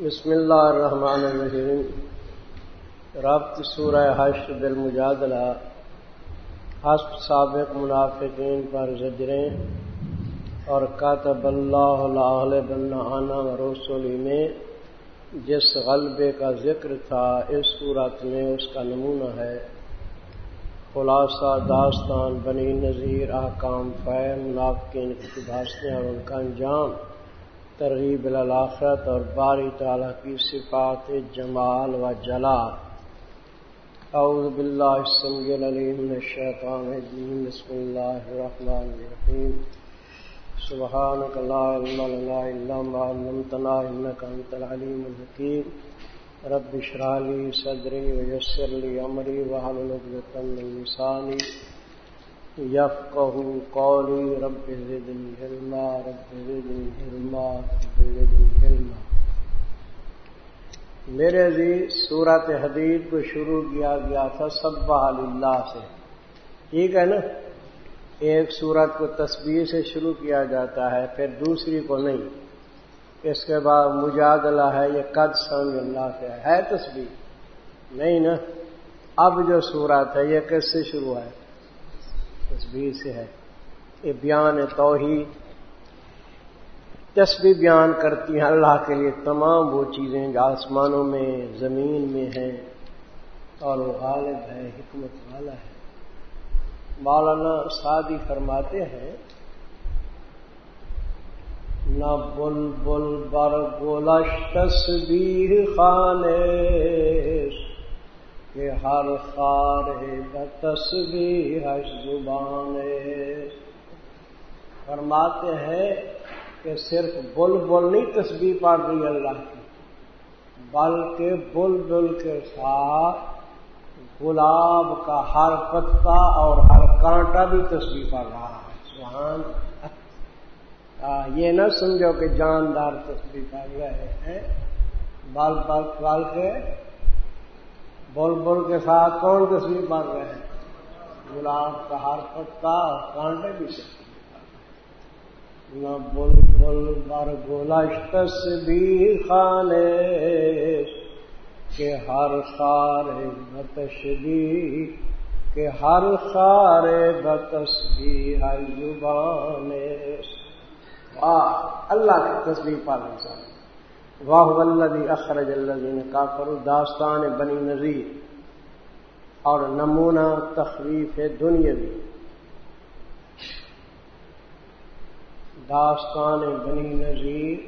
بسم اللہ الرحمن الرحیم۔ ربط سورہ حشر بالمجادلہ۔ حسب سابق منافقین پر زجریں۔ اور کاتب اللہ علیہ بن رسولی میں جس غلبے کا ذکر تھا، اس صورت میں اس کا نمونہ ہے۔ خلاصہ داستان بنی نذیر، احکام فی منافقین کی بھاشتیں اور ان کا انجام۔ ترغیب الاخرت اور باری تعالیٰ کی صفات جمال و جلال۔ اعوذ باللہ السميع العليم من الشيطان الرجيم بسم الله الرحمن الرحيم سبحانك لا علم لنا الا ما علمتنا انك انت العليم الحكيم رب اشرح لي صدري ويسر لي امري واحلل عقدة من لساني يفقهوا قولي رب زدني علما، رب زدني علما، رب زدني علما. میرے عزیز صورت حدید کو شروع کیا گیا تھا سب اللہ سے۔ ٹھیک ہے نا؟ ایک صورت کو تصویر سے شروع کیا جاتا ہے، پھر دوسری کو نہیں۔ اس کے بعد مجادلہ ہے، یہ قد سمجھ اللہ سے ہے۔ تصویر نہیں نا؟ اب جو صورت ہے، یہ کس سے شروع ہے؟ تصویر سے ہے۔ یہ بیان توحید۔ تصویر بیان کرتی ہیں اللہ کے لیے تمام وہ چیزیں جو آسمانوں میں، زمین میں ہیں۔ اور وہ غالب ہے، حکمت والا ہے۔ مولانا سادی فرماتے ہیں، نہ بل بل بر گولش تصویر خانے۔ کہ ہر خار تصویر زبان فرماتے ہیں کہ صرف بل بل نہیں تصویر پڑھ رہی اللہ کی، بلکہ بل بل کے ساتھ گلاب کا ہر پتا اور ہر کانٹا بھی تصویر پڑھ رہا ہے سہان یہ نہ سمجھو کہ جاندار تصویر پڑھ رہے ہیں بال بال بال کے بول بول کے ساتھ کون تصویر بن رہے ہیں۔ گلاب کا ہر پتا اور کانٹے بھی نہ بول بول بر گولا تصویر خانے کہ ہر خار بتشبی کہ ہر خار بتصویر ہر زبان اللہ کی تصویر پالن سال واہ ولدی اخرج الدین کافر داستان بنی نذیر اور نمونہ تخریف دنیاوی داستان بنی نذیر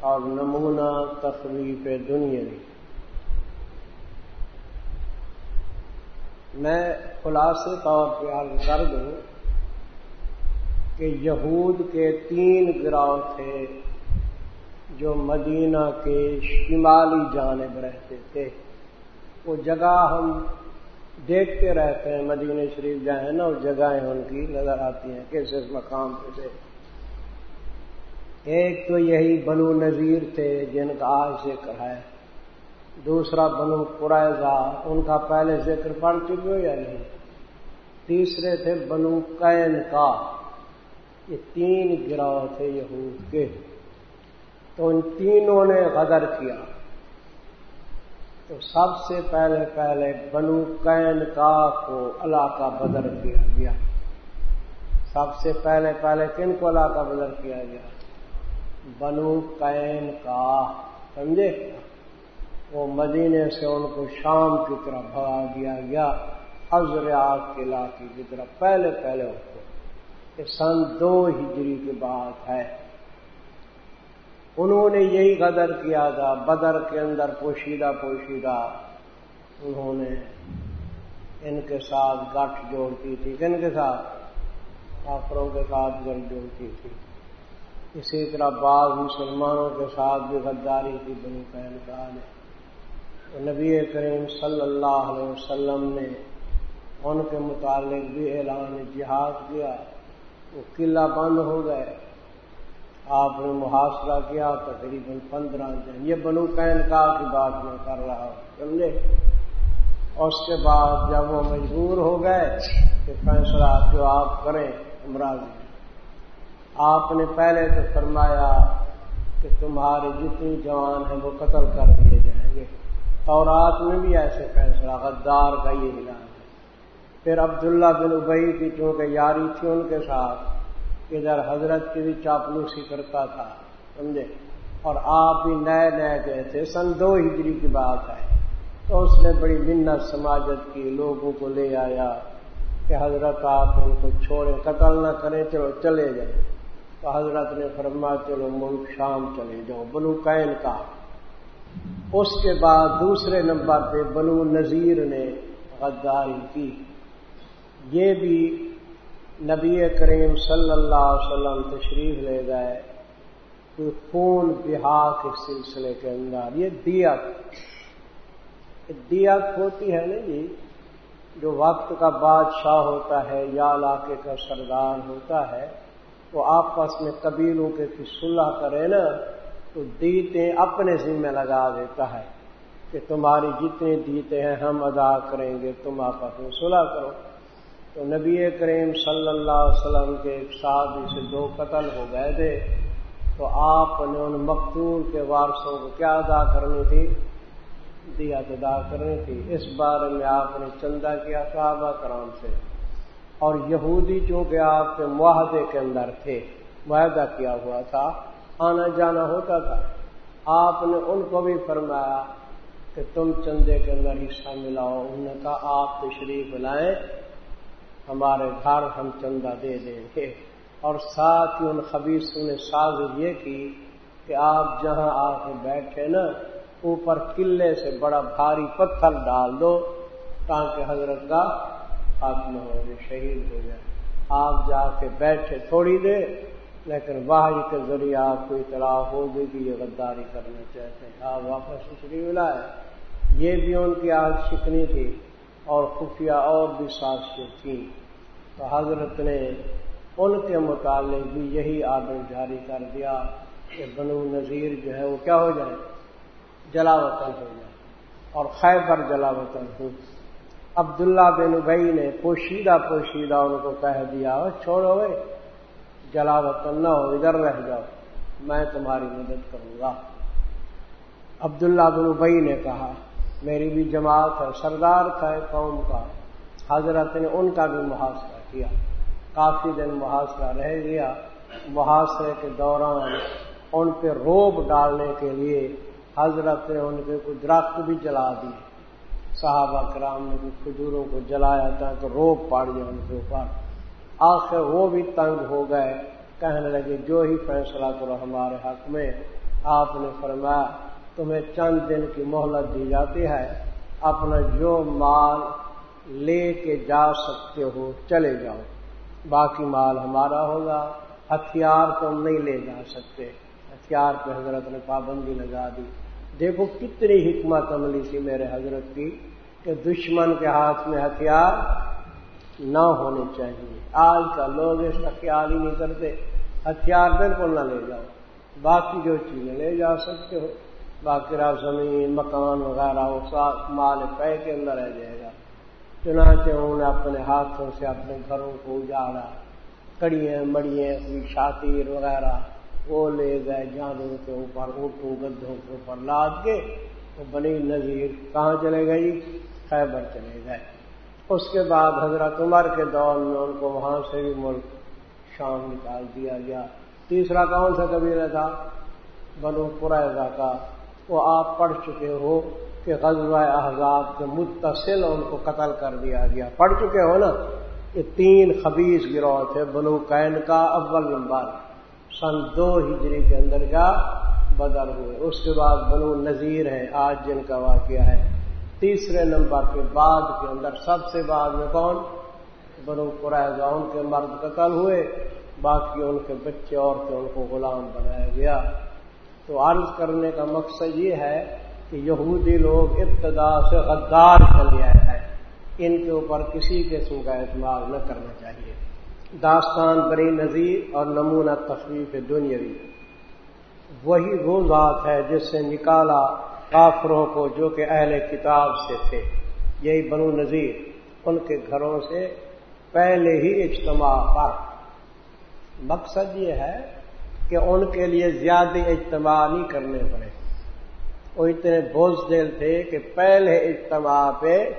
اور نمونہ تخریف دنیاوی میں خلاصے طور پہ عرض کر دوں کہ یہود کے تین گراؤ تھے۔ جو مدینہ کے شمالی جانب رہتے تھے، وہ جگہ ہم دیکھتے رہتے ہیں، مدینہ شریف جائیں نا، وہ جگہیں ان کی نظر آتی ہیں، کس اس مقام پہ سے۔ ایک تو یہی بنو نذیر تھے، جن کا آج ذکر ہے۔ دوسرا بنو قرائضہ ان کا پہلے ذکر پڑھ چکے ہو یا نہیں؟ تیسرے تھے بنو قین کا یہ تین گراؤ تھے یہود کے۔ تو ان تینوں نے غدر کیا۔ تو سب سے پہلے پہلے بنو کین کا کو علاقہ بدر کیا گیا۔ سب سے پہلے پہلے کن کو علاقہ بدر کیا گیا؟ بنو کین کا، سمجھے؟ وہ مدینے سے ان کو شام کی طرف بھگا دیا گیا۔ حضرات کے علاقے کی طرف پہلے پہلے ان کو۔ سن دو ہجری کی بات ہے۔ انہوں نے یہی غدر کیا تھا، بدر کے اندر پوشیدہ پوشیدہ انہوں نے ان کے ساتھ گٹھ جوڑتی تھی۔ کن کے ساتھ؟ کافروں کے ساتھ گٹھ جوڑتی تھی۔ اسی طرح بعض مسلمانوں کے ساتھ بھی غداری کی بنی پہن کا نبی کریم صلی اللہ علیہ وسلم نے ان کے متعلق بھی اعلان جہاد کیا۔ وہ قلعہ بند ہو گئے۔ آپ نے محاصرہ کیا، تقریباً پندرہ دن یہ بنو پین کا کی بات میں کر رہا ہوں سمجھے اور اس کے بعد جب وہ مجبور ہو گئے کہ فیصلہ جو آپ کریں امراض آپ نے پہلے تو فرمایا کہ تمہارے جتنی جوان ہیں وہ قتل کر دیے جائیں گے۔ اور رات میں بھی ایسے فیصلہ، غدار کا یہ ملا ہے۔ پھر عبداللہ بن ابئی کی چونکہ یاری تھی ان کے ساتھ ادھر حضرت کی بھی چاپلوسی کرتا تھا، سمجھے؟ اور آپ بھی نئے نئے گئے تھے، سن دو ہجری کی بات ہے۔ تو اس نے بڑی منت سماجت کی، لوگوں کو لے آیا کہ حضرت آپ ان کو چھوڑے قتل نہ کریں، چلو چلے جائیں۔ تو حضرت نے فرما چلو ملک شام چلے جاؤ بلو کین کا۔ اس کے بعد دوسرے نمبر پہ بنو نذیر نے غداری کی۔ یہ بھی نبی کریم صلی اللہ علیہ وسلم تشریف لے گئے، کوئی خون بہا کے سلسلے کے اندر۔ یہ دیت دیت ہوتی ہے نا جی جو وقت کا بادشاہ ہوتا ہے، یا علاقے کا سردار ہوتا ہے، وہ آپس میں قبیلوں کے صلح کرے نا، تو دیتے اپنے ذمہ لگا دیتا ہے کہ تمہاری جتنے دیتے ہیں ہم ادا کریں گے، تم آپس میں صلح کرو۔ تو نبی کریم صلی اللہ علیہ وسلم کے ایک ساتھ سے دو قتل ہو گئے تھے۔ تو آپ نے ان مقتول کے وارثوں کو کیا ادا کرنی تھی؟ دیا ادا کرنی تھی۔ اس بارے میں آپ نے چندہ کیا صحابہ کرام سے۔ اور یہودی چونکہ آپ کے معاہدے کے اندر تھے، معاہدہ کیا ہوا تھا، آنا جانا ہوتا تھا۔ آپ نے ان کو بھی فرمایا کہ تم چندے کے اندر حصہ ملاؤ۔ انہوں نے کہا، آپ تشریف لائیں۔ ہمارے گھر ہم چندہ دے دیں گے۔ اور ساتھ ہی ان خبیصوں نے ساز یہ کی کہ آپ جہاں آ کے بیٹھے نا، اوپر قلعے سے بڑا بھاری پتھر ڈال دو تاکہ حضرت کا ختم ہو جائے، شہید ہو جائے۔ آپ جا کے بیٹھے تھوڑی دیر، لیکن باہر کے ذریعے آپ کو اطلاع ہو گئی کہ یہ غداری کرنا چاہتے ہیں۔ آپ واپس اسری ملا ہے یہ بھی ان کی آج شکنی تھی اور خفیہ اور بھی سازشیں تھیں تو حضرت نے ان کے متعلق بھی یہی آڈر جاری کر دیا کہ بنو نذیر جو ہے وہ کیا ہو جائے؟ جلا وطن ہو جائے۔ اور خیبر جلا وطن ہو۔ عبداللہ بن ابئی نے پوشیدہ پوشیدہ ان کو کہہ دیا چھوڑو جلا وطن نہ ہو، ادھر رہ جاؤ، میں تمہاری مدد کروں گا۔ عبداللہ بن ابئی نے کہا میری بھی جماعت ہے سردار تھا قوم کا۔ حضرت نے ان کا بھی محاصرہ کیا۔ کافی دن محاصرہ رہ گیا۔ محاصرے کے دوران ان پہ روب ڈالنے کے لیے حضرت نے ان کے کچھ درخت بھی جلا دیے۔ صحابہ کرام نے بھی کھجوروں کو جلایا تھا تو روب پاڑ ان کے اوپر۔ آخر وہ بھی تنگ ہو گئے۔ کہنے لگے، جو ہی فیصلہ کرو ہمارے حق میں، آپ نے فرمایا تمہیں چند دن کی مہلت دی جاتی ہے، اپنا جو مال لے کے جا سکتے ہو چلے جاؤ۔ باقی مال ہمارا ہوگا، ہتھیار تم نہیں لے جا سکتے۔ ہتھیار پہ حضرت نے پابندی لگا دی۔ دیکھو کتنی حکمت عملی تھی میرے حضرت کی کہ دشمن کے ہاتھ میں ہتھیار نہ ہونے چاہیے۔ آج کا لوگ اس کا خیال ہی نہیں کرتے۔ ہتھیار بالکل نہ لے جاؤ۔ باقی جو چیزیں لے جا سکتے ہو۔ باقی زمین، مکان وغیرہ، وہ ساتھ مال پے کے اندر رہ جائے گا۔ چنانچہ انہوں نے اپنے ہاتھوں سے اپنے گھروں کو اجاڑا، کڑیاں مڑیے کوئی شاطیر وغیرہ، وہ لے گئے جانوروں کے اوپر، اونٹوں، گدھوں کے اوپر لاد کے، تو بنی نظیر کہاں چلے گئی جی؟ خیبر چلے گئے۔ اس کے بعد حضرت عمر کے دور میں ان کو وہاں سے بھی ملک شام نکال دیا گیا۔ تیسرا کون سا قبیلہ تھا؟ بنو قرضہ کا۔ وہ آپ پڑھ چکے ہو کہ غزوہ احزاب کے متصل ان کو قتل کر دیا گیا۔ پڑھ چکے ہو نا؟ کہ تین خبیص گروہ تھے، بنو کین کا اول نمبر سن دو ہجری کے اندر کا بدل ہوئے۔ اس کے بعد بنو نذیر ہے آج جن کا واقعہ ہے۔ تیسرے نمبر کے بعد کے اندر سب سے بعد میں کون؟ بنو قرضہ ان کے مرد قتل ہوئے۔ باقی ان کے بچے اور ان کو غلام بنایا گیا۔ تو عرض کرنے کا مقصد یہ ہے کہ یہودی لوگ ابتدا سے غدار چل گیا ہے۔ ان کے اوپر کسی قسم کا اعتماد نہ کرنا چاہیے۔ داستان بری نظیر اور نمونہ تخلیف دنیاوی۔ وہی وہ ذات ہے جس سے نکالا کافروں کو جو کہ اہل کتاب سے تھے۔ یہی بنو نذیر۔ ان کے گھروں سے پہلے ہی اجتماع پر۔ مقصد یہ ہے کہ ان کے لیے زیادہ اجتماع نہیں کرنے پڑے۔ وہ اتنے بوجھ دل تھے کہ پہلے اجتماع پہ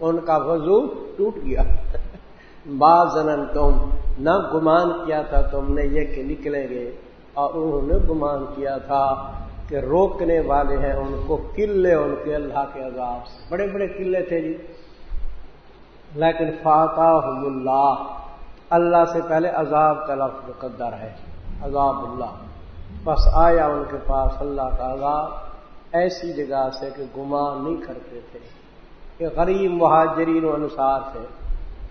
ان کا وضو ٹوٹ گیا۔ بازن تم، نہ گمان کیا تھا تم نے یہ کہ نکلیں گے۔ اور انہوں نے گمان کیا تھا کہ روکنے والے ہیں ان کو قلعے ان کے اللہ کے عذاب سے۔ بڑے بڑے قلعے تھے جی۔ لیکن فاتح اللہ اللہ سے پہلے عذاب کا لفظ مقدر ہے۔ عذاب اللہ۔ بس آیا ان کے پاس اللہ کا عذاب، ایسی جگہ سے کہ گمان نہیں کرتے تھے۔ کہ غریب مہاجرین و انصار تھے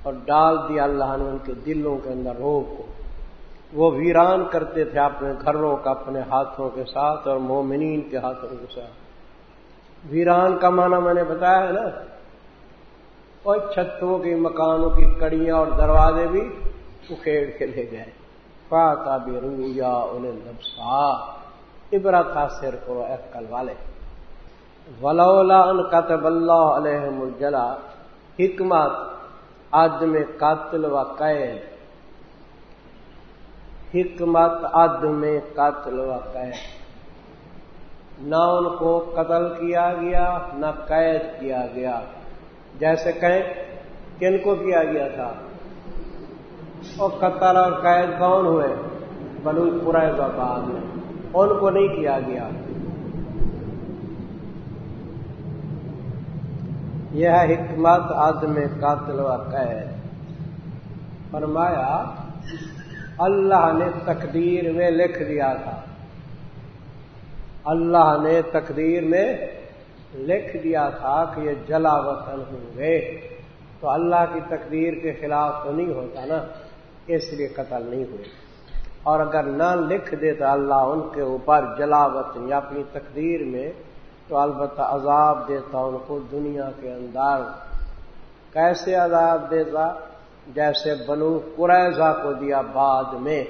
اور ڈال دیا اللہ نے ان کے دلوں کے اندر روک کو۔ وہ ویران کرتے تھے اپنے گھروں کا، اپنے ہاتھوں کے ساتھ اور مومنین کے ہاتھوں کے ساتھ۔ ویران کا معنی میں نے بتایا ہے نا۔ اور چھتوں کی، مکانوں کی، کڑیاں اور دروازے بھی اکھیڑ کے لے گئے۔ پاتا بھی رویا انہیں عبرت حاصل کرو کل والے۔ ولولا ان قطب اللہ علیہ مجلا حکمت عدم قتل و قید حکمت عدم قتل و قید نہ ان کو قتل کیا گیا، نہ قید کیا گیا۔ جیسے کہیں کن کو کیا گیا تھا؟ اور قتل اور قید کون ہوئے؟ بلو پورے بعد میں۔ ان کو نہیں کیا گیا۔ یہ ہے حکمت عدم قاتل و قید۔ فرمایا، اللہ نے تقدیر میں لکھ دیا تھا۔ اللہ نے تقدیر میں لکھ دیا تھا کہ یہ جلا وطن ہوں گے۔ تو اللہ کی تقدیر کے خلاف تو نہیں ہوتا نا۔ اس لیے قتل نہیں ہوئے اور اگر نہ لکھ دیتا اللہ ان کے اوپر جلا وطن یا اپنی تقدیر میں تو البتہ عذاب دیتا ان کو دنیا کے اندر۔ کیسے عذاب دیتا؟ جیسے بنو قریضہ کو دیا بعد میں۔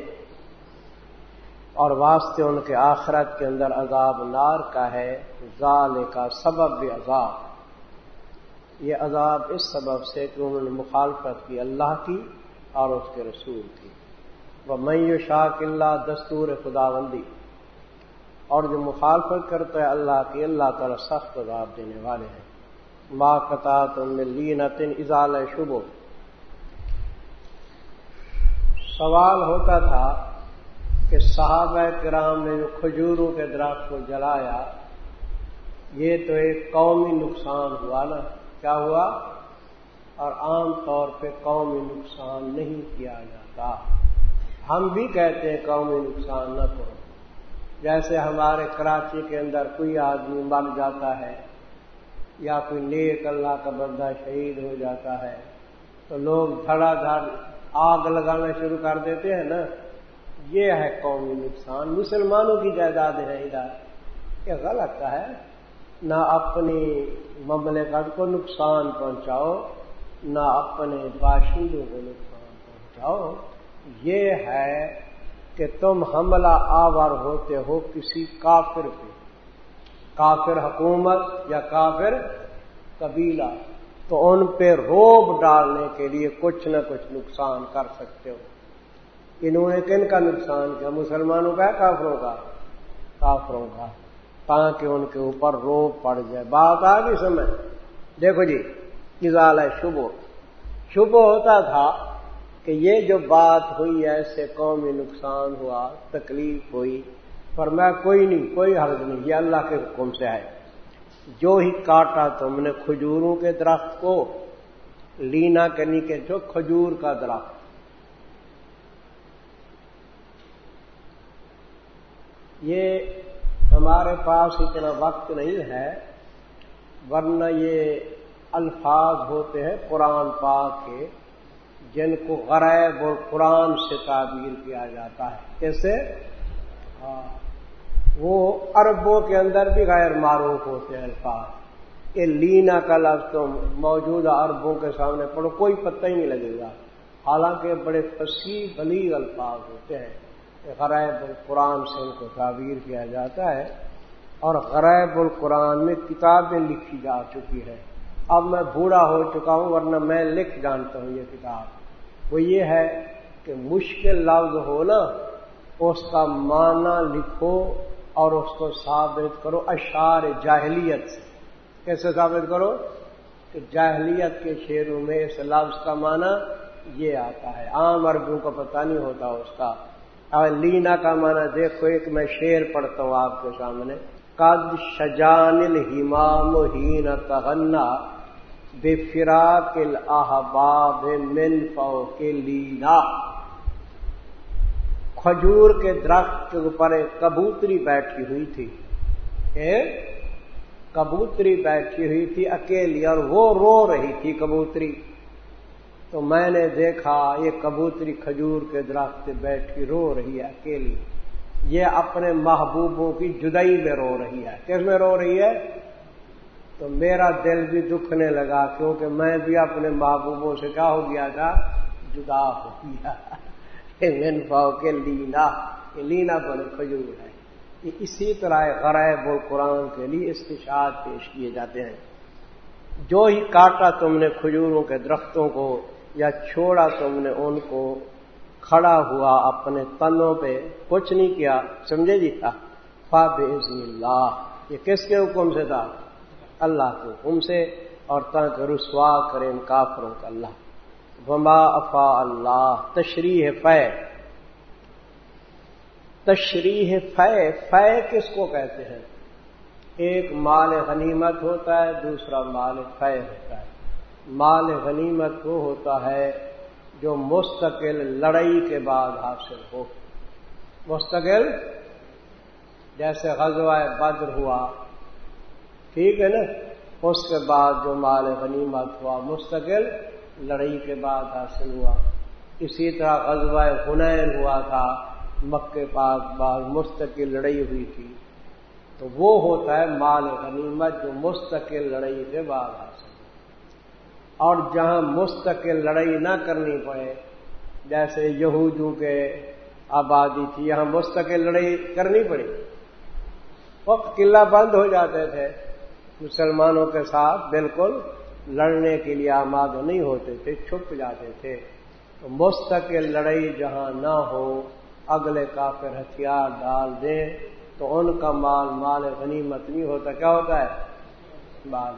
اور واسطے ان کے آخرت کے اندر عذاب نار کا ہے۔ ظال کا سبب بھی عذاب۔ یہ عذاب اس سبب سے کہ انہوں نے مخالفت کی اللہ کی۔ اور اس کے رسول کی۔ وہ میو شاہ اللہ دستور خدا بندی اور جو مخالفت کرتا ہے اللہ کی، اللہ تعالی سخت عذاب دینے والے ہیں۔ ما قطع تم لینتن اضال شبو سوال ہوتا تھا کہ صحابہ کرام نے جو کھجوروں کے درخت کو جلایا، یہ تو ایک قومی نقصان ہوا نا۔ کیا ہوا؟ اور عام طور پہ قومی نقصان نہیں کیا جاتا۔ ہم بھی کہتے ہیں قومی نقصان نہ کرو۔ جیسے ہمارے کراچی کے اندر کوئی آدمی مر جاتا ہے یا کوئی نیک اللہ کا بندہ شہید ہو جاتا ہے، تو لوگ دھڑا دھڑ آگ لگانا شروع کر دیتے ہیں نا۔ یہ ہے قومی نقصان۔ مسلمانوں کی جائیداد ہے ادھر۔ یہ غلط ہے۔ نہ اپنی مملکت کو نقصان پہنچاؤ نہ اپنے باشندوں کو نقصان پہنچاؤ۔ یہ ہے کہ تم حملہ آور ہوتے ہو کسی کافر پہ۔ کافر حکومت یا کافر قبیلہ، تو ان پہ روب ڈالنے کے لیے کچھ نہ کچھ نقصان کر سکتے ہو۔ انہوں نے کن کا نقصان کیا؟ مسلمانوں کا کافروں کا؟ کافروں کا۔ تاکہ ان کے اوپر روب پڑ جائے۔ بات آ گئی سمجھ۔ دیکھو جی کزال ہے شبو شبو ہوتا تھا کہ یہ جو بات ہوئی، ایسے قومی نقصان ہوا، تکلیف ہوئی، پر میں کوئی نہیں، کوئی حرض نہیں، یہ اللہ کے حکم سے ہے جو ہی کاٹا تم نے کھجوروں کے درخت کو، لینا کے نیچے جو کھجور کا درخت۔ یہ ہمارے پاس اتنا وقت نہیں ہے، ورنہ یہ الفاظ ہوتے ہیں قرآن پاک کے، جن کو غریب اور قرآن سے تعبیر کیا جاتا ہے۔ کیسے؟ ہاں وہ عربوں کے اندر بھی غیر معروف ہوتے ہیں الفاظ۔ یہ لینا کا لفظ تو موجودہ عربوں کے سامنے پڑھو، کوئی پتہ ہی نہیں لگے گا۔ حالانکہ بڑے فصیح بلیغ الفاظ ہوتے ہیں۔ غریب القرآن سے ان کو تعبیر کیا جاتا ہے۔ اور غریب القرآن میں کتابیں لکھی جا چکی ہے اب میں بوڑھا ہو چکا ہوں، ورنہ میں لکھ جانتا ہوں یہ کتاب۔ وہ یہ ہے کہ مشکل لفظ ہو نا، اس کا معنی لکھو اور اس کو ثابت کرو اشار جاہلیت سے۔ کیسے ثابت کرو؟ کہ جاہلیت کے شعروں میں اس لفظ کا معنی یہ آتا ہے۔ عام عربوں کو پتہ نہیں ہوتا اس کا۔ لینا کا معنی دیکھو، ایک میں شعر پڑھتا ہوں آپ کے سامنے۔ قد شجان الحمام ہین تغنا بے فراق الاحباب من فو کے لینا۔ کھجور کے درخت کے اوپر ایک کبوتری بیٹھی ہوئی تھی۔ کبوتری بیٹھی ہوئی تھی اکیلی اور وہ رو رہی تھی کبوتری۔ تو میں نے دیکھا یہ کبوتری کھجور کے درخت بیٹھی رو رہی ہے اکیلی۔ یہ اپنے محبوبوں کی جدائی میں رو رہی ہے۔ کس میں رو رہی ہے؟ تو میرا دل بھی دکھنے لگا کیونکہ میں بھی اپنے محبوبوں سے کیا ہو گیا تھا؟ جدا ہو گیا۔ من کے لینا، یہ لینا بڑے کھجور ہے یہ اسی طرح غرائب و قرآن کے لیے استشاد پیش کیے جاتے ہیں۔ جو ہی کاٹا تم نے کھجوروں کے درختوں کو یا چھوڑا تم نے ان کو، کھڑا ہوا اپنے تنوں پہ کچھ نہیں کیا، سمجھے جی؟ تھا فاب اللہ۔ یہ کس کے حکم سے تھا؟ اللہ کے حکم سے اور تاکہ رسوا کرے ان کافروں کا اللہ۔ وما افا اللہ، تشریح فے۔ تشریح فے فے کس کو کہتے ہیں؟ ایک مال غنیمت ہوتا ہے، دوسرا مال فے ہوتا ہے۔ مال غنیمت وہ ہوتا ہے جو مستقل لڑائی کے بعد حاصل ہو۔ مستقل، جیسے غزوہ بدر ہوا ٹھیک ہے نا؟ اس کے بعد جو مال غنیمت ہوا، مستقل لڑائی کے بعد حاصل ہوا۔ اسی طرح غزوہ حنین ہوا تھا مکے پاس بعد مستقل لڑائی ہوئی تھی۔ تو وہ ہوتا ہے مال غنیمت جو مستقل لڑائی کے بعد حاصل اور جہاں مستقل لڑائی نہ کرنی پڑے، جیسے یہودوں کے آبادی تھی، یہاں مستقل لڑائی کرنی پڑی۔ وقت قلعہ بند ہو جاتے تھے۔ مسلمانوں کے ساتھ بالکل لڑنے کے لیے آماد نہیں ہوتے تھے، چھپ جاتے تھے۔ تو مستقل لڑائی جہاں نہ ہو، اگلے کافر ہتھیار ڈال دیں تو ان کا مال مال غنیمت نہیں ہوتا۔ کیا ہوتا ہے؟ مال۔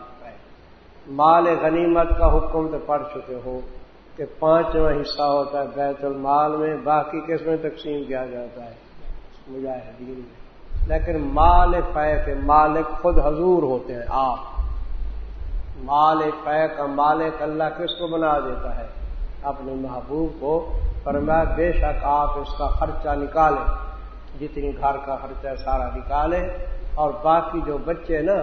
مال غنیمت کا حکم تو پڑھ چکے ہو کہ پانچواں حصہ ہوتا ہے بیت المال میں، باقی کس میں تقسیم کیا جاتا ہے؟ مجاہدین میں۔ لیکن مال فے کے مالک خود حضور ہوتے ہیں، آپ۔ مال پے کا مالک اللہ کس کو بنا دیتا ہے؟ اپنے محبوب کو۔ فرمایا بے شک آپ اس کا خرچہ نکالیں۔ جتنی گھر کا خرچہ سارا نکالیں۔ اور باقی جو بچے نا،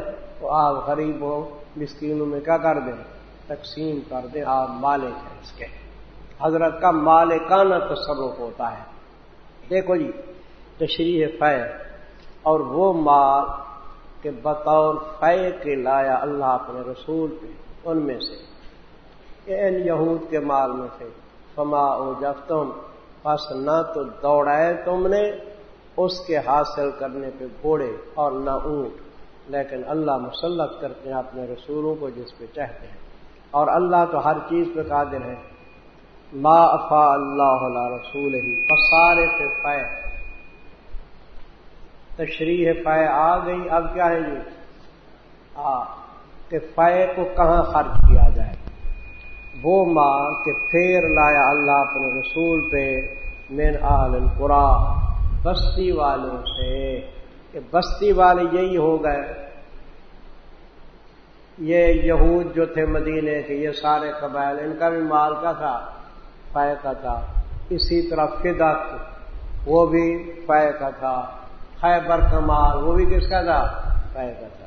وہ آپ غریبوں، مسکینوں میں کیا کر دیں؟ تقسیم کر دیں۔ آپ مالک ہیں اس کے۔ حضرت کا مالکانہ تصرف ہوتا ہے۔ دیکھو جی تشریح فی اور وہ مال کہ بطور فے کے لایا اللہ اپنے رسول پہ، ان میں سے۔ ان یہود کے مال میں سے۔ فما او جب تم بس نہ تو دوڑائے تم نے اس کے حاصل کرنے پہ گھوڑے اور نہ اونٹ۔ لیکن اللہ مسلط کرتے ہیں اپنے رسولوں کو جس پہ چاہتے ہیں۔ اور اللہ تو ہر چیز پہ قادر ہے۔ ما افا اللہ رسول ہی پسارے سے فے۔ تشریح فے آ گئی، اب کیا ہے جی کہ فے کو کہاں خرچ کیا جائے؟ وہ ماں کہ پھر لایا اللہ اپنے رسول پہ مین عالم قرا بستی والوں سے۔ کہ بستی والے یہی ہو گئے۔ یہ یہود جو تھے مدینے کے، یہ سارے قبائل، ان کا بھی مال کا تھا فے کا تھا۔ اسی طرح فدق، وہ بھی فے کا تھا۔ خیبر کمال، وہ بھی کس کا تھا؟ کا۔ تھا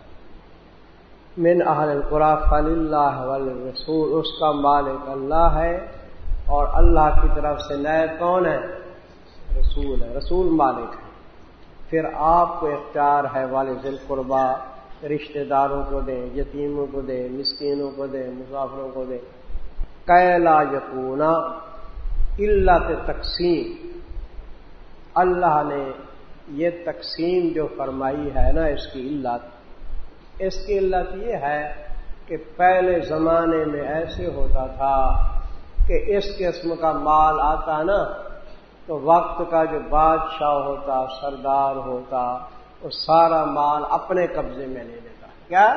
من اہل فل اللہ رسول اس کا مالک اللہ ہے اور اللہ کی طرف سے نئے کون ہے؟ رسول ہے، رسول مالک ہے۔ پھر آپ کو اختیار ہے والد قربا رشتہ داروں کو دیں یتیموں کو دیں مسکینوں کو دیں مسافروں کو دیں کیلا یقونا اللہ تقسیم اللہ نے یہ تقسیم جو فرمائی ہے نا، اس کی علت۔ اس کی علت یہ ہے کہ پہلے زمانے میں ایسے ہوتا تھا کہ اس قسم کا مال آتا نا، تو وقت کا جو بادشاہ ہوتا، سردار ہوتا، وہ سارا مال اپنے قبضے میں لے لیتا۔ کیا؟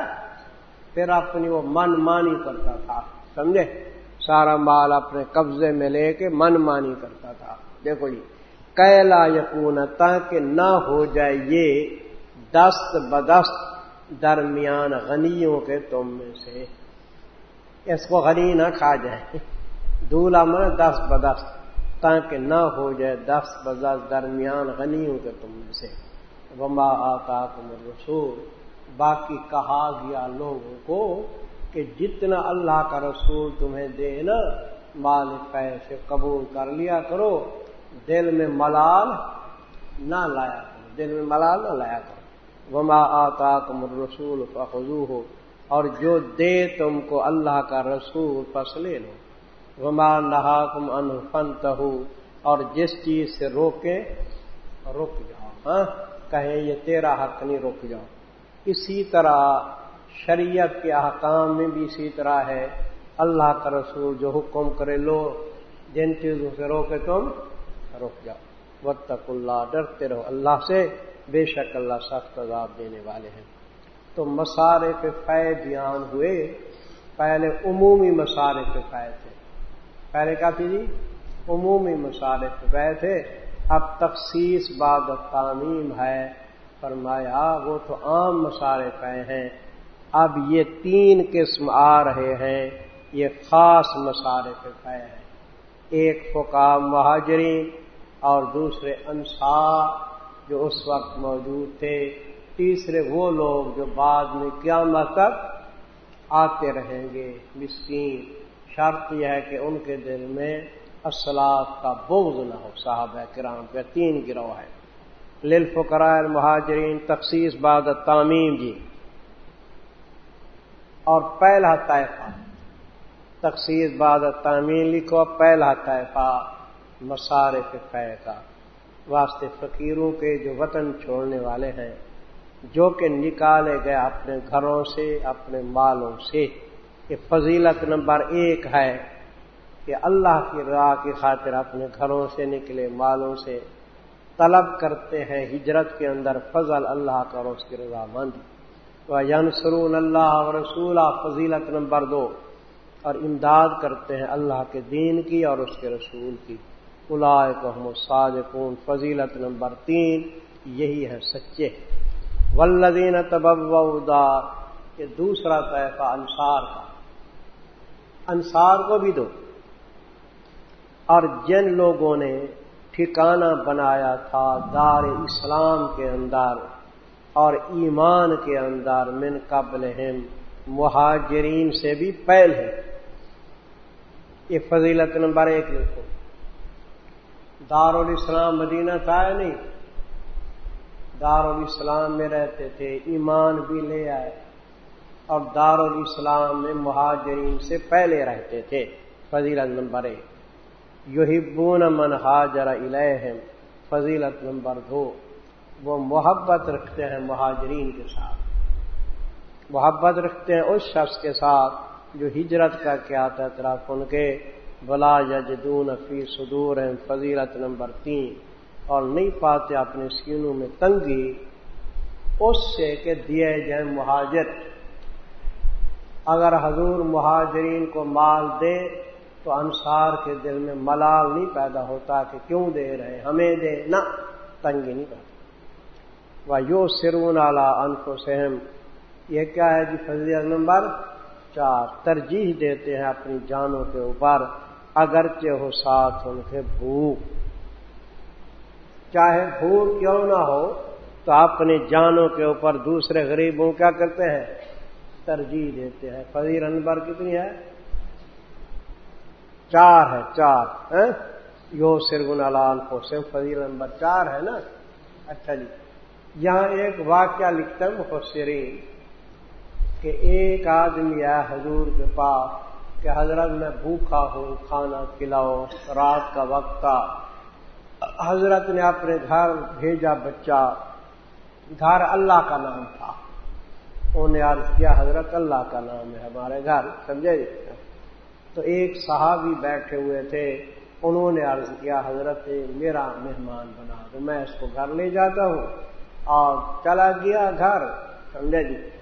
پھر اپنی وہ من مانی کرتا تھا، سمجھے؟ سارا مال اپنے قبضے میں لے کے من مانی کرتا تھا۔ دیکھو جی کیلا یقون تاکہ نہ ہو جائے یہ دست بدست درمیان غنیوں کے تم میں سے۔ اس کو غنی نہ کھا جائے۔ دولہا من دس بدست، تاکہ نہ ہو جائے دس بدست درمیان غنیوں کے تم میں سے۔ وما آتا تم رسول باقی کہا گیا لوگوں کو کہ جتنا اللہ کا رسول تمہیں دے نا مال پیسے قبول کر لیا کرو۔ دل میں ملال نہ لایا کرو، دل میں ملال نہ لایا کرو۔ وما آتا تم رسول فخو ہو اور جو دے تم کو اللہ کا رسول پس لے لو۔ وما نہا تم ان اور جس چیز سے روکے رک جاؤ۔ ہاں؟ کہیں یہ تیرا حق نہیں رک جاؤ۔ اسی طرح شریعت کے احکام میں بھی اسی طرح ہے۔ اللہ کا رسول جو حکم کرے، لو۔ جن چیزوں سے روکے تم رک جاؤ۔ وقت تک اللہ، ڈرتے رہو۔ اللہ سے بے شک اللہ سخت عذاب دینے والے ہیں۔ تو مسارے پہ فے بیان ہوئے۔ پہلے عمومی مسارے پہ فے تھے۔ پہلے کیا تھی جی؟ عمومی مسارے پہ فے تھے۔ اب تخصیص بعد تعمیم ہے۔ فرمایا، وہ تو عام مسارے پہ ہیں۔ اب یہ تین قسم آ رہے ہیں۔ یہ خاص مسارے پہ پے ہیں۔ ایک فقام مہاجرین اور دوسرے انصار جو اس وقت موجود تھے، تیسرے وہ لوگ جو بعد میں کیا تک آتے رہیں گے۔ مسکین، شرط یہ ہے کہ ان کے دل میں اسلاد کا بغض نہ ہو صاحب کرام پہ تین گروہ ہے۔ لل فقرائے مہاجرین تخصیص بعد تعمیم جی۔ اور پہلا طائفہ، تخصیص بعد تعمیر لکھو، پہلا طائفہ۔ مسارے پہ کا واسطے فقیروں کے جو وطن چھوڑنے والے ہیں، جو کہ نکالے گئے اپنے گھروں سے، اپنے مالوں سے۔ یہ فضیلت نمبر ایک ہے کہ اللہ کی راہ کی خاطر اپنے گھروں سے نکلے، مالوں سے طلب کرتے ہیں۔ ہجرت کے اندر فضل اللہ کا اور اس کی رضا مند ینسرون اللہ رسول فضیلت نمبر دو۔ اور امداد کرتے ہیں اللہ کے دین کی اور اس کے رسول کی۔ کو ساج فضیلت نمبر تین، یہی ہے سچے۔ ولدین تبودار یہ دوسرا طیفہ انصار کا۔ انصار کو بھی دو۔ اور جن لوگوں نے ٹھکانہ بنایا تھا دار اسلام کے اندر اور ایمان کے اندر، من قبل مہاجرین سے بھی پہل ہے یہ فضیلت نمبر ایک لکھو۔ دار الاسلام مدینہ تھا یا نہیں؟ دار الاسلام میں رہتے تھے، ایمان بھی لے آئے۔ اور دار الاسلام میں مہاجرین سے پہلے رہتے تھے، فضیلت نمبر ایک۔ یوہبون من حاجر الہم فضیلت نمبر دو۔ وہ محبت رکھتے ہیں مہاجرین کے ساتھ۔ محبت رکھتے ہیں اس شخص کے ساتھ جو ہجرت کا کیا تھا طرف ان کے۔ بلا جدون فی صدور فضیلت نمبر تین۔ اور نہیں پاتے اپنے سینوں میں تنگی، اس سے کہ دیے جائیں مہاجر۔ اگر حضور مہاجرین کو مال دے تو انصار کے دل میں ملال نہیں پیدا ہوتا کہ کیوں دے رہے، ہمیں دے، نہ، تنگی نہیں کرتا وہ یو سرون اعلی ان کو سہم یہ کیا ہے جی؟ فضیت نمبر چار۔ ترجیح دیتے ہیں اپنی جانوں کے اوپر۔ اگرچہ ہو ساتھ ان کے بھوک۔ چاہے بھوک کیوں نہ ہو، تو اپنی جانوں کے اوپر دوسرے غریبوں کیا کرتے ہیں؟ ترجیح دیتے ہیں۔ فضیر نمبر کتنی ہے؟ چار ہے، چار ہاں؟ یو سرگن الان کو سے فضیر نمبر چار ہے نا؟ اچھا جی۔ یہاں ایک واقعہ لکھتا ہے مفسرین کہ ایک آدمی ہے حضور کے پاس کہ حضرت میں بھوکھا ہوں، کھانا کھلاؤ، رات کا وقت تھا۔ حضرت نے اپنے گھر بھیجا بچہ۔ گھر اللہ کا نام تھا۔ انہوں نے عرض کیا، حضرت اللہ کا نام ہے ہمارے گھر، سمجھے؟ تو ایک صحابی بیٹھے ہوئے تھے۔ انہوں نے عرض کیا، حضرت، میرا مہمان بنا تو میں اس کو گھر لے جاتا ہوں۔ اور چلا گیا گھر، سمجھے جی؟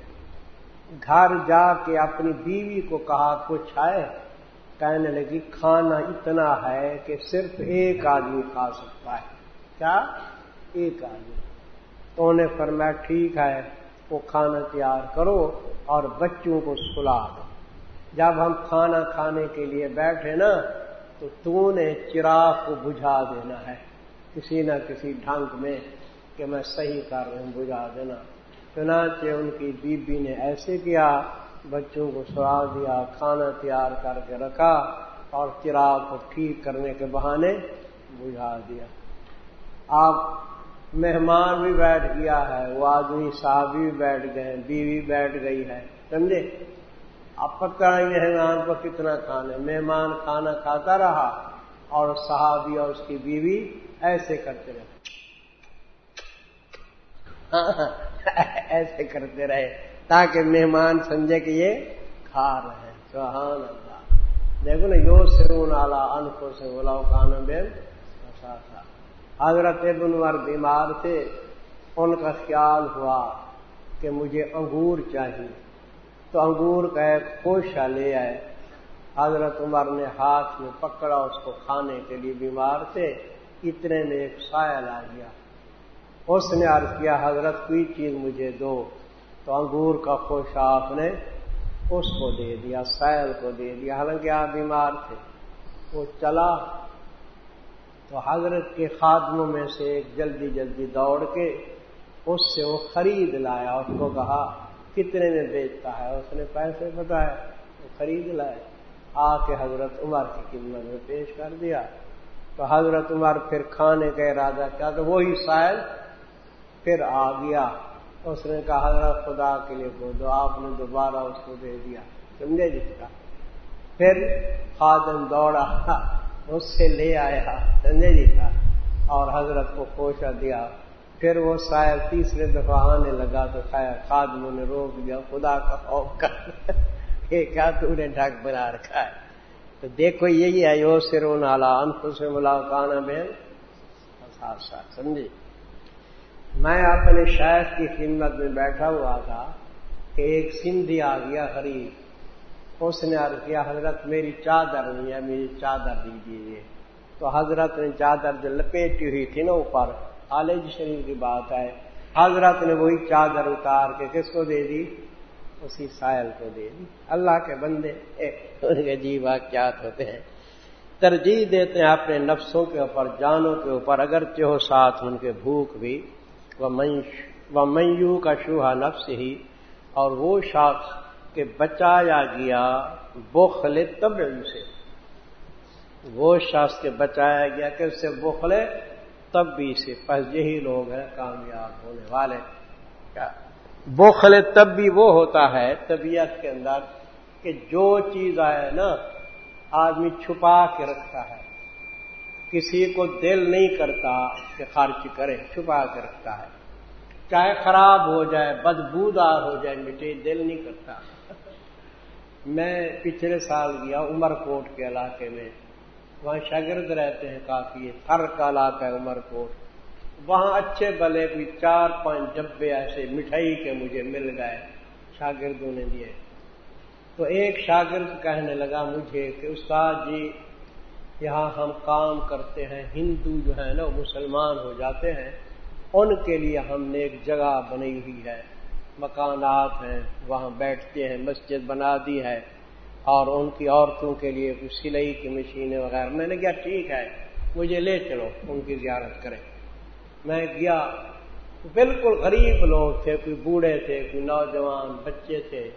گھر جا کے اپنی بیوی کو کہا، کچھ آئے کہنے لگی، کھانا اتنا ہے کہ صرف ایک آدمی کھا سکتا ہے۔ کیا؟ ایک آدمی۔ تو انہیں فرمایا، ٹھیک ہے، وہ کھانا تیار کرو اور بچوں کو سلا دو۔ جب ہم کھانا کھانے کے لیے بیٹھے نا، تو تو نے چراغ کو بجھا دینا ہے۔ کسی نہ کسی ڈھنگ میں کہ میں صحیح کر رہا ہوں، بجھا دینا۔ چنانچہ ان کی بیوی نے ایسے کیا، بچوں کو سڑا دیا، کھانا تیار کر کے رکھا اور چراغ کو ٹھیک کرنے کے بہانے بجھا دیا۔ آپ مہمان بھی بیٹھ گیا ہے، وہ آدمی صاحب بھی بیٹھ گئے بیوی بیٹھ گئی ہے، سمجھے؟ اب پتہ نہیں مہمان کو کتنا کھانا مہمان کھانا کھاتا رہا اور صحابی اور اس کی بیوی ایسے کرتے رہے۔ ایسے کرتے رہے تاکہ مہمان سمجھے کہ یہ کھا رہے ہیں سبحان اللہ۔ دیکھو نا یو سرون آلہ انکو سے بولا کانا بین تھا حضرت ابن ور بیمار تھے۔ ان کا خیال ہوا کہ مجھے انگور چاہیے۔ تو انگور کا ایک کوشا لے آئے۔ حضرت عمر نے ہاتھ میں پکڑا، اس کو کھانے کے لیے بیمار تھے۔ اتنے میں ایک سایہ لا گیا اس نے عرض کیا، حضرت کوئی چیز مجھے دو۔ تو انگور کا خوشا آپ نے اس کو دے دیا سائل کو دے دیا۔ حالانکہ آپ بیمار تھے۔ وہ چلا۔ تو حضرت کے خادموں میں سے ایک جلدی جلدی دوڑ کے اس سے وہ خرید لایا۔ اس کو کہا، کتنے میں بیچتا ہے؟ اس نے پیسے بتایا وہ خرید لائے۔ آ کے حضرت عمر کی قیمت میں پیش کر دیا۔ تو حضرت عمر پھر کھانے کا ارادہ کیا، تو وہی شاید پھر آ گیا۔ اس نے کہا، حضرت خدا کے لیے کو دو آپ نے دوبارہ اس کو دے دیا۔ سمجھے جی جس کا پھر خادم دوڑا، اس سے لے آیا۔ سمجھے جی کا اور حضرت کو کوشا دیا۔ پھر وہ شاید تیسرے دفعہ آنے لگا تو خیر خادموں نے روک دیا۔ خدا کا خوف کر۔ یہ کیا تو نے ڈھک بنا رکھا ہے؟ تو دیکھو، یہی ہے یو سرو نالا انف سے ملاقانہ بہن سمجھے؟ میں اپنے شیخ کی خدمت میں بیٹھا ہوا تھا کہ ایک سندھی آ گیا غریب۔ اس نے عرض کیا، حضرت میری چادر نہیں ہے، میری چادر دیجیے تو حضرت نے چادر جو لپیٹی ہوئی تھی نا اوپر عالج جی شریف کی بات ہے۔ حضرت نے وہی چادر اتار کے کس کو دے دی؟ اسی سائل کو دے دی۔ اللہ کے بندے۔ جی واقعات ہوتے ہیں۔ ترجیح دیتے ہیں اپنے نفسوں کے اوپر، جانوں کے اوپر، اگرچہ ہو ساتھ ان کے بھوک بھی۔ وہ میو کا شوہا نفس ہی اور وہ شخص کے بچایا گیا بوخلے تب سے۔ وہ شخص کے بچایا گیا کہ اس سے بوخلے تب بھی سے۔ پس یہی لوگ ہیں کامیاب ہونے والے۔ کیا؟ بوخل تب بھی وہ ہوتا ہے طبیعت کے اندر کہ جو چیز آئے نا، آدمی چھپا کے رکھتا ہے۔ کسی کو دل نہیں کرتا کہ خرچ کرے، چھپا کے رکھتا ہے۔ چاہے خراب ہو جائے بدبودار ہو جائے، مٹے، دل نہیں کرتا۔ میں پچھلے سال گیا عمر کوٹ کے علاقے میں۔ وہاں شاگرد رہتے ہیں کافی، تھر کا علاقہ ہے عمر کوٹ وہاں اچھے بلے بھی چار پانچ ڈبے ایسے مٹھائی کے مجھے مل گئے، شاگردوں نے دیے۔ تو ایک شاگرد کہنے لگا مجھے کہ استاد جی یہاں ہم کام کرتے ہیں، ہندو جو ہے نا مسلمان ہو جاتے ہیں۔ ان کے لیے ہم نے ایک جگہ بنی ہوئی ہے۔ مکانات ہیں، وہاں بیٹھتے ہیں، مسجد بنا دی ہے۔ اور ان کی عورتوں کے لیے سلائی کی مشینیں وغیرہ۔ میں نے کیا ٹھیک ہے، مجھے لے چلو، ان کی زیارت کریں۔ میں گیا، بالکل غریب لوگ تھے، کوئی بوڑھے تھے، کوئی نوجوان بچے تھے،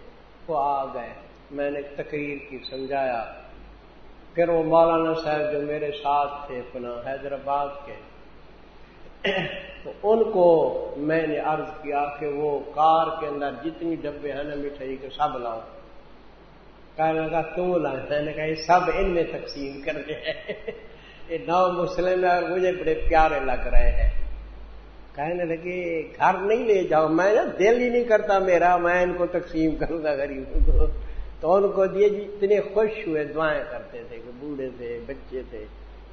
وہ آ گئے۔ میں نے تقریر کی، سمجھایا۔ پھر وہ مولانا صاحب جو میرے ساتھ تھے اپنا حیدرآباد کے، تو ان کو میں نے عرض کیا کہ وہ کار کے اندر جتنی ڈبے ہیں نا مٹھائی کے، سب لاؤ۔ کہنے لگا تو لا میں نے کہا، یہ سب ان میں تقسیم کر دے۔ یہ نو مسلم اور مجھے بڑے پیارے لگ رہے ہیں۔ کہنے لگے، گھر نہیں لے جاؤ۔ میں نا دل ہی نہیں کرتا میرا، میں ان کو تقسیم کروں گا غریبوں کو تو ان کو دیے جی اتنے خوش ہوئے، دعائیں کرتے تھے کہ بوڑھے تھے، بچے تھے،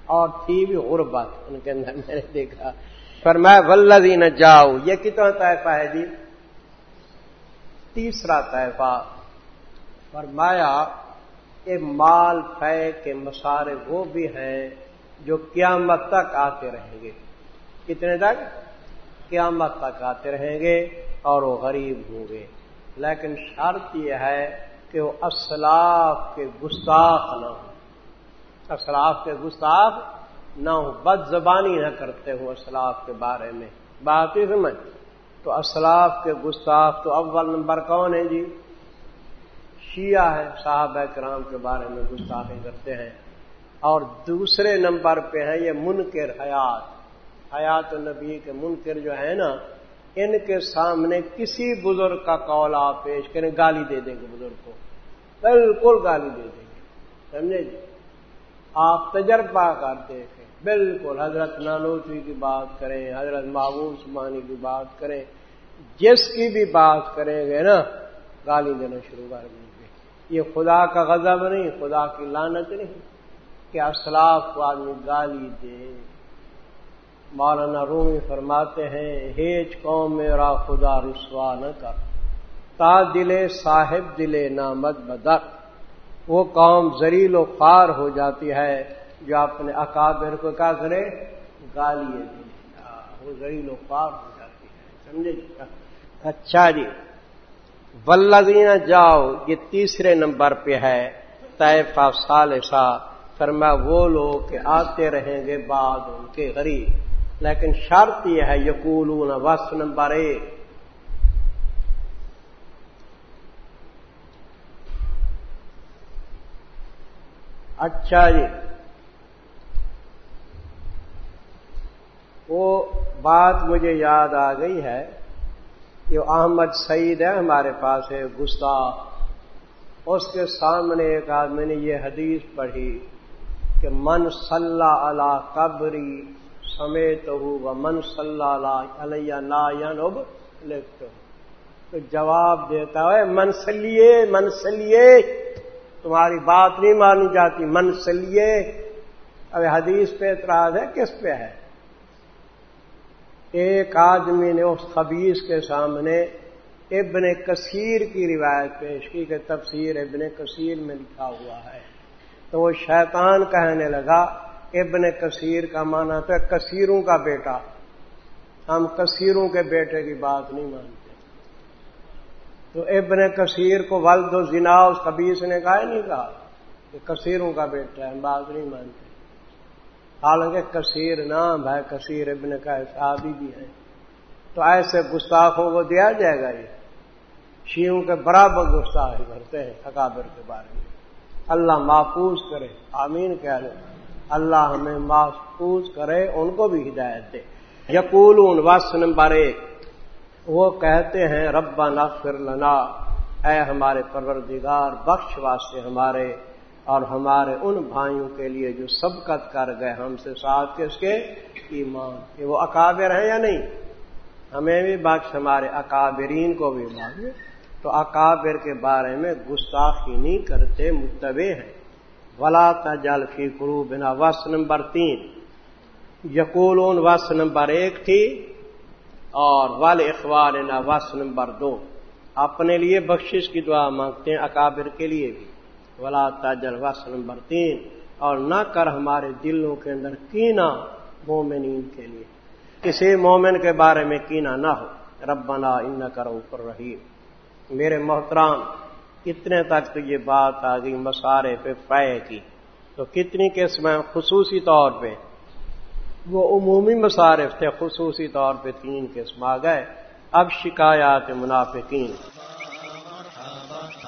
اور تھی بھی غربت۔ ان کے اندر میں نے دیکھا۔ پر میں نہ جاؤ یہ کتنا طیفہ ہے جی؟ تیسرا طیفہ فرمایا کہ مال فے کے مسارے وہ بھی ہیں جو قیامت تک آتے رہیں گے۔ کتنے تک؟ قیامت تک آتے رہیں گے اور وہ غریب ہوں گے۔ لیکن شرط یہ ہے کہ وہ اسلاف کے گستاخ نہ ہوں۔ اسلاف کے گستاخ نہ ہو بد زبانی نہ کرتے ہوں اسلاف کے بارے میں۔ بات ہی سمجھ۔ تو اسلاف کے گستاخ تو اول نمبر کون ہے جی؟ شیعہ ہے صاحب کرام کے بارے میں گستاخی کرتے ہیں۔ اور دوسرے نمبر پہ ہیں یہ منکر حیات۔ حیات النبی کے منکر جو ہے نا ان کے سامنے کسی بزرگ کا قول آپ پیش کریں، گالی دے دیں گے بزرگ کو۔ بالکل گالی دے دیں گے۔ سمجھے جی؟ آپ تجربہ کر دیکھیں بالکل حضرت نانوتری کی بات کریں، حضرت محبوب سمانی کی بات کریں، جس کی بھی بات کریں گے نا، گالی دینا شروع کر دیں گے۔ یہ خدا کا غضب نہیں، خدا کی لانت نہیں کہ اسلاف کو آدمی گالی دے۔ مولانا رومی فرماتے ہیں، ہیچ قوم میرا خدا رسوا نہ کر۔ تا دلے صاحب دلے نامد بدر۔ وہ قوم زریل و خار ہو جاتی ہے، جو اپنے اکابر کو کیا کرے گالی وہ زریل و خار ہو جاتی ہے۔ سمجھے جی؟ اچھا جی۔ ولدینہ جاؤ، یہ تیسرے نمبر پہ ہے طیفہ سالسا فرما وہ لوگ کہ آتے رہیں گے بعد ان کے غریب۔ لیکن شرط یہ ہے، یقولون وس نمبر ایک اچھا جی۔ وہ بات مجھے یاد آ گئی ہے یہ احمد سعید ہے ہمارے پاس ہے گستا اس کے سامنے ایک آدمی نے یہ حدیث پڑھی کہ من صلی اللہ قبری سمیت ہو من صلی اللہ علیہ نب لکھتے تو جواب دیتا ہے منسلیے منسلیے تمہاری بات نہیں مانی جاتی منسلیے اب حدیث پہ اعتراض ہے، کس پہ ہے؟ ایک آدمی نے اس خبیص کے سامنے ابن کثیر کی روایت پیش کی کہ تفسیر ابن کثیر میں لکھا ہوا ہے۔ تو وہ شیطان کہنے لگا ابن کثیر کا مانا تو کثیروں کا بیٹا۔ ہم کثیروں کے بیٹے کی بات نہیں مانتے۔ تو ابن کثیر کو ولد و زنا اس قبیس نے کہا نہیں کہا کہ کثیروں کا بیٹا ہے، ہم بات نہیں مانتے۔ حالانکہ کثیر نام ہے، کثیر ابن کا صحابی بھی ہے تو ایسے گستاخوں کو دیا جائے گا یہ۔ شیوں کے برابر گستاخ کرتے ہیں اکابر کے بارے میں۔ اللہ محفوظ کرے، آمین کہہ لیں اللہ ہمیں محفوظ کرے، ان کو بھی ہدایت دے۔ یقول وس نمبر ایک وہ کہتے ہیں ربا نفر لنا۔ اے ہمارے پروردگار، بخش واسطے ہمارے اور ہمارے ان بھائیوں کے لیے جو سبقت کر گئے ہم سے، ساتھ کس کے ایمان۔ کہ وہ اکابر ہیں یا نہیں؟ ہمیں بھی بخش، ہمارے اکابرین کو بھی مانگے تو اکابر کے بارے میں گستاخی نہیں کرتے متبع ہیں۔ ولا تجل فی کرو بنا وس نمبر تین۔ یقولون وس نمبر ایک تھی اور ول اخبار وس نمبر دو۔ اپنے لیے بخشش کی دعا مانگتے ہیں اکابر کے لیے بھی۔ ولا تجل وس نمبر تین۔ اور نہ کر ہمارے دلوں کے اندر کینا مومنین کے لیے۔ کسی مومن کے بارے میں کینا نہ ہو۔ ربنا ان کرو اوپر رہی میرے محترام کتنے تک تو یہ بات آ گئی مسارے پہ فے کی۔ تو کتنی قسمیں خصوصی طور پہ۔ وہ عمومی مصارف تھے، خصوصی طور پہ تین قسم آ گئے۔ اب شکایات منافقین۔